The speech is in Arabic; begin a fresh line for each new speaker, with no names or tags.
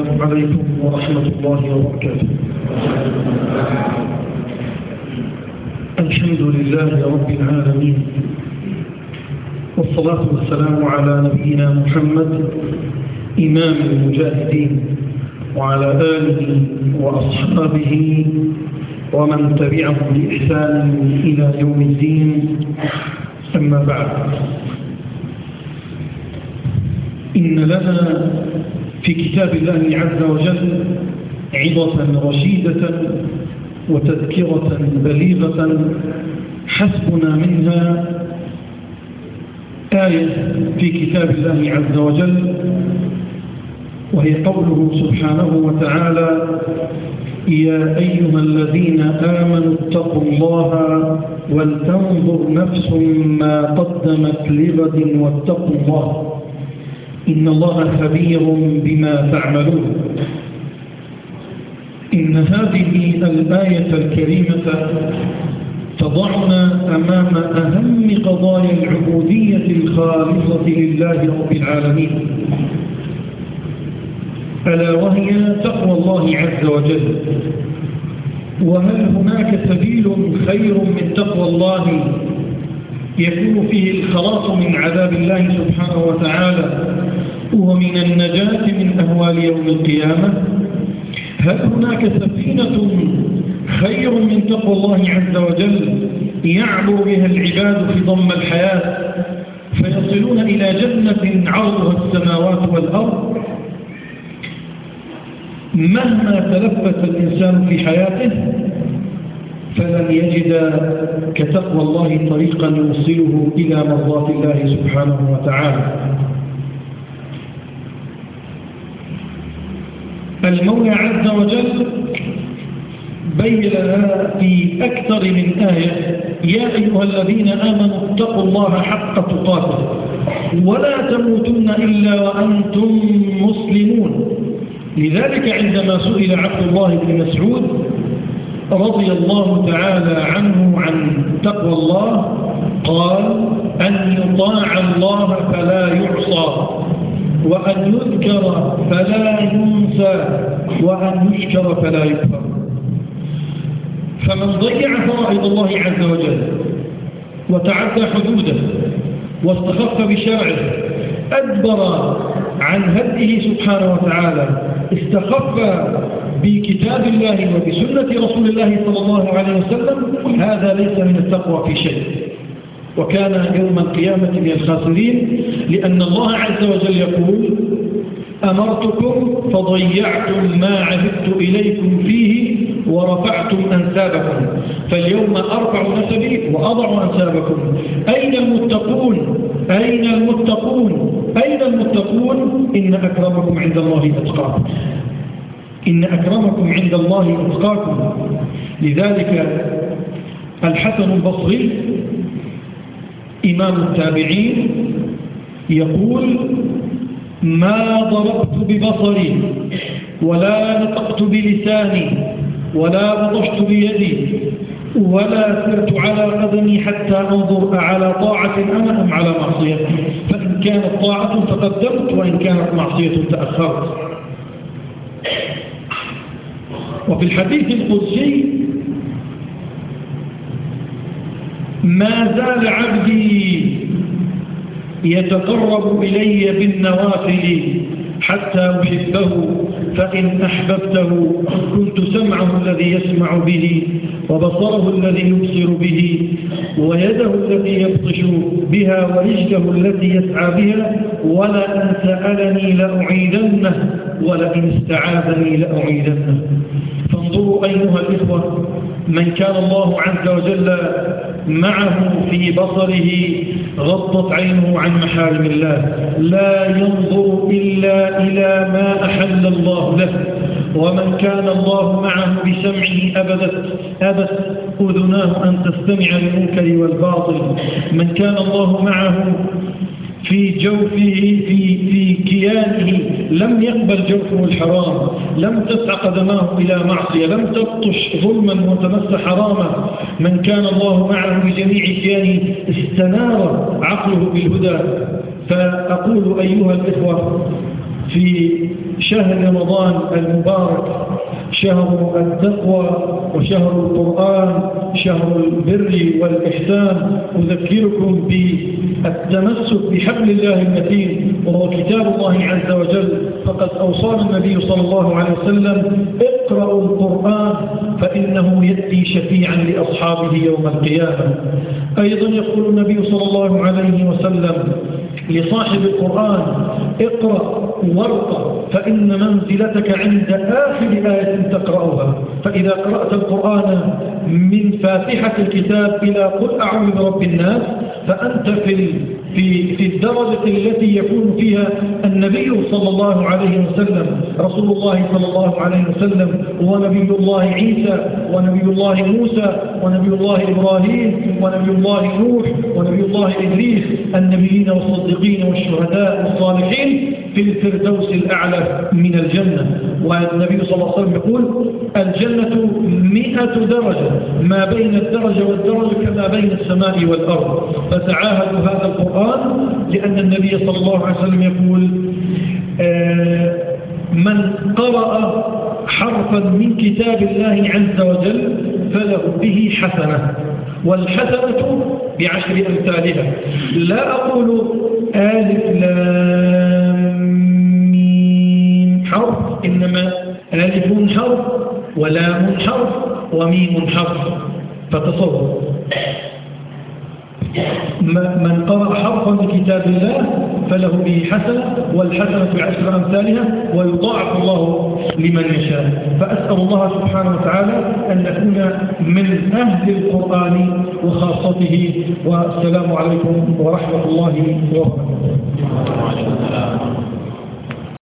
السلام عليكم ورحمة الله وبركاته. الحمد لله رب العالمين. والصلاة والسلام على نبينا محمد إمام المجاهدين وعلى آله وأصحابه ومن تبعهم بإحسان إلى يوم الدين. أما بعد. إن لنا في كتاب الله عز وجل عظة رشيدة وتذكرة بليغة حسبنا منها آية في كتاب الله عز وجل وهي قوله سبحانه وتعالى يا أيها الذين آمنوا اتقوا الله ولتنظر نفس ما قدمت لغد واتقوا الله. إن الله خبير بما تعملون. إن هذه الآية الكريمة تضعنا أمام أهم قضايا العبودية الخالصة لله رب العالمين. ألا وهي تقوى الله عز وجل. وهل هناك سبيل خير من تقوى الله يكون فيه الخلاص من عذاب الله سبحانه وتعالى؟ ومن النجاة من أهوال يوم القيامة؟ هل هناك سفينة خير من تقوى الله عز وجل يعبر بها العباد في ضم الحياة فيصلون إلى جنة عرضها السماوات والأرض؟ مهما تلفت الإنسان في حياته فلن يجد كتقوى الله طريقا يوصله إلى مرضات الله سبحانه وتعالى. المولى عز وجل بين لها في أكثر من آية يا أيها الذين آمنوا اتقوا الله حق تقاته ولا تموتن إلا وأنتم مسلمون. لذلك عندما سئل عبد الله بن مسعود رضي الله تعالى عنه عن تقوى الله قال أن يطاع الله فلا يعصى. وأن يذكر فلا ينسى وأن يشكر فلا يكفر. فمن ضيع فرائض الله عز وجل وتعدى حدوده واستخف بشرعه أدبر عن هديه سبحانه وتعالى استخف بكتاب الله وبسنة رسول الله صلى الله عليه وسلم هذا ليس من التقوى في شيء. وكان يوم القيامة من الخاسرين لأن الله عز وجل يقول أمرتكم فضيعتم ما عهدت إليكم فيه ورفعتم أنسابكم. فاليوم أرفع نسبي وأضع أنسابكم. أين المتقون؟ أين المتقون؟ أين المتقون؟ إن أكرمكم عند الله أتقاكم. إن أكرمكم عند الله أتقاكم. لذلك الحسن البصري إمام التابعين يقول ما ضربت ببصري ولا نطقت بلساني ولا بطشت بيدي ولا سرت على قدمي حتى أنظر على طاعة أنا أم على معصية فإن كانت طاعة تقدمت وإن كانت معصية تأخرت. وفي الحديث القدسي ما زال عبدي يتقرب إلي بالنوافل حتى أحبه فإن أحببته كنت سمعه الذي يسمع به وبصره الذي يبصر به ويده التي يبطش بها ورجله التي يسعى بها ولئن سألني لأعيدنه ولئن استعاذني لأعيدنه. فانظروا أيها الإخوة من كان الله عز وجل معه في بصره غضت عينه عن محارم الله. لا ينظر إلا إلى ما أحل الله له ومن كان الله معه بسمعه أبدت أبت أذناه أن تستمع للمنكر والباطل. من كان الله معه في جوفه في في كيانه. لم يقبل جوفه الحرام. لم تسع قدماه إلى معصية. لم تبطش ظلما وتمس حراما من كان الله معه بجميع كيانه استنار عقله بالهدى. فأقول أيها الإخوة في شهر رمضان المبارك شهر التقوى وشهر القرآن شهر البر والإحسان. أذكركم بالتمسك بحبل الله المتين وهو كتاب الله عز وجل. فقد أوصانا النبي صلى الله عليه وسلم اقرأوا القرآن فإنه يأتي شفيعا لأصحابه يوم القيامة. أيضا يقول النبي صلى الله عليه وسلم لصاحب القرآن اقرأ وارقى فإن منزلتك عند آخر آية تقرأها. فإذا قرأت القرآن من فاتحة الكتاب إلى قل أعوذ برب الناس فأنت في في في الدرجة التي يكون فيها النبي صلى الله عليه وسلم رسول الله صلى الله عليه وسلم ونبي الله عيسى ونبي الله موسى ونبي الله إبراهيم ونبي الله نوح ونبي الله إدريس النبيين والصديقين والشهداء والصالحين في الفردوس الأعلى من الجنة. والنبي صلى الله عليه وسلم يقول الجنة مئة درجة ما بين الدرجة والدرجة كما بين السماء والأرض. فتعاهدوا هذا القرآن لأن النبي صلى الله عليه وسلم يقول آه، من قرأ حرفا من كتاب الله عز وجل فله به حسنة والحسنة بعشر أمثالها. لا أقول آلف لام حرف إنما ألف حرف ولام حرف وميم حرف. فتصور من قرأ حرفا من كتاب الله فله به حسنة والحسنة بعشر أمثالها ويضاعف الله لمن يشاء. فأسأل الله سبحانه وتعالى أن نكون من أهل القرآن وخاصته. والسلام عليكم ورحمة الله وبركاته.